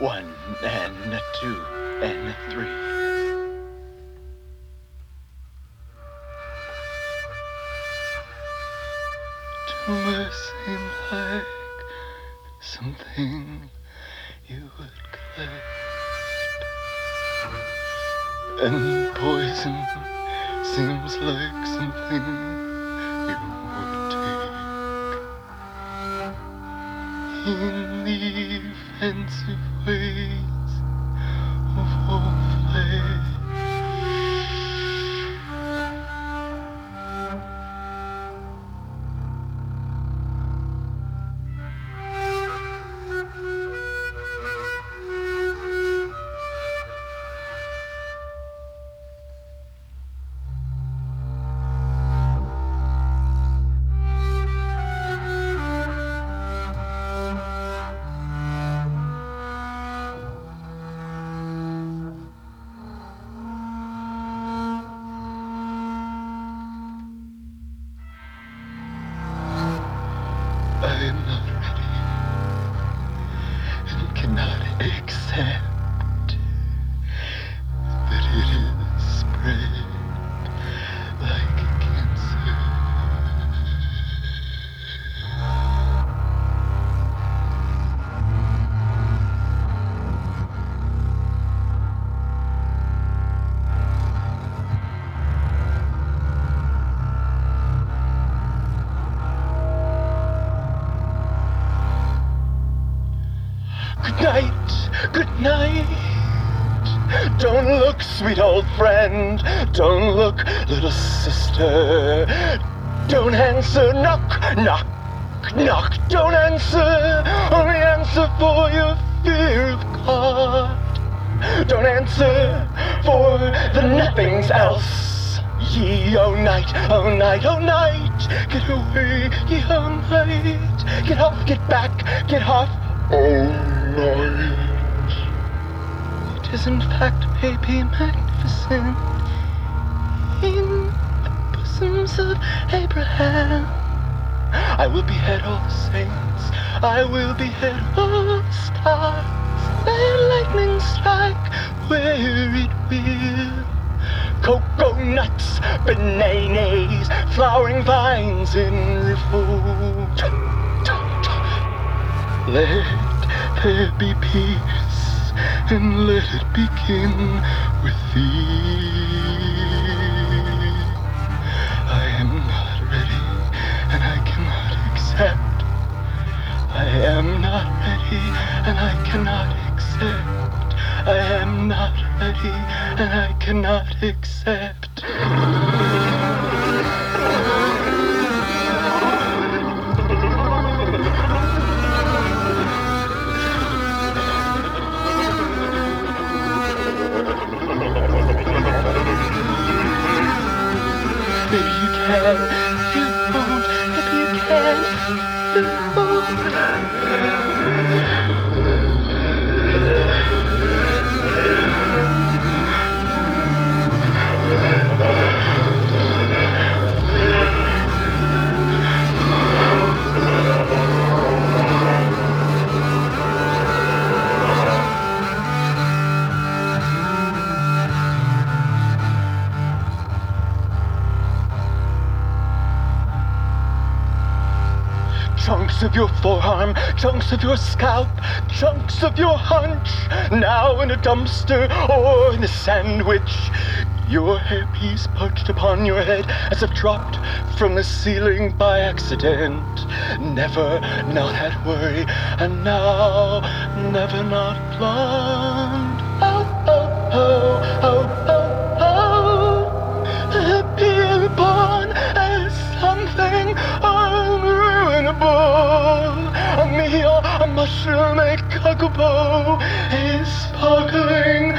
One and two and three. To me seem like something you would collect. And poison seems like something In the offensive ways of all flesh. Night. Don't look, sweet old friend. Don't look, little sister. Don't answer, knock, knock, knock. Don't answer, only answer for your fear of God. Don't answer for the nothings else. Ye, oh night, oh night, oh night. Get away, ye, oh night. Get off, get back, get off. Oh night. Is in fact maybe magnificent in the bosoms of Abraham. I will behead all saints. I will behead all stars. Let lightning strike where it will. Cocoa nuts, bananas, flowering vines in revolt. Let there be peace, and let it begin with thee. I am not ready, and I cannot accept. I am not ready, and I cannot accept. I am not ready, and I cannot accept. You won't. if you can, you won't. Chunks of your forearm, chunks of your scalp, chunks of your hunch, now in a dumpster or in a sandwich. Your hairpiece perched upon your head as if dropped from the ceiling by accident. Never not had worry, and now never not blonde. Oh, oh, oh, oh, oh, oh. Appear upon as something A meal, a mushroom, a cuckoo is sparkling.